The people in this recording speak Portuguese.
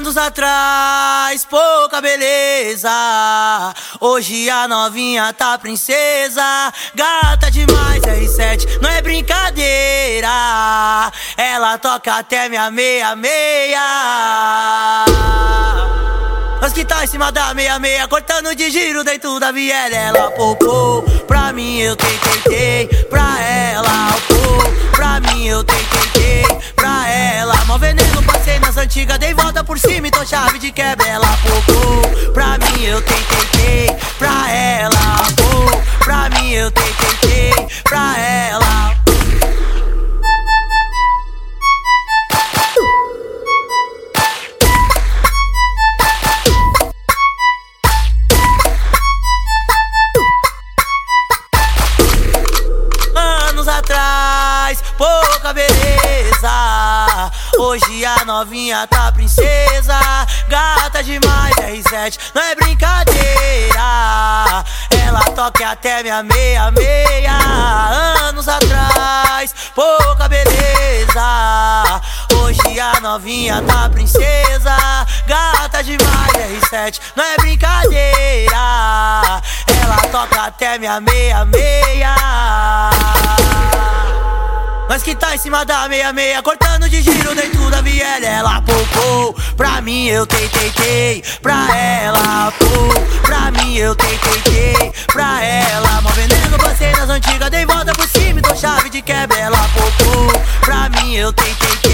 Anos atrás, pouca beleza. Hoje a novinha tá princesa. Gata demais, R7, não é brincadeira. Ela toca até minha meia-meia. Nós que tá em cima da meia-meia, cortando de giro dentro da viela. Ela popou, pra mim eu tentei, pra ela, antigas, dei volta por cima e tô chave de quebra. Ela popou, pra mim eu tentei, tentei, pra ela, pô. Pra mim eu tentei, tentei, pra ela. anos atrás, pouca beleza. Hoje a novinha tá princesa, gata demais, R7, não é brincadeira. Ela toca até minha meia-meia. Anos atrás, pouca beleza. Hoje a novinha tá princesa, gata demais, R7, não é brincadeira. Ela toca até minha meia-meia. Nós que tá em cima da meia-meia, cortando de giro dentro da viela. Ela popou, pra mim eu tentei, tentei, pra ela, pô. Pra mim eu tentei, tentei, pra ela. Mó veneno, passei nas antigas, dei volta por cima e dou chave de quebra. Ela popou, pra mim eu tentei, tentei.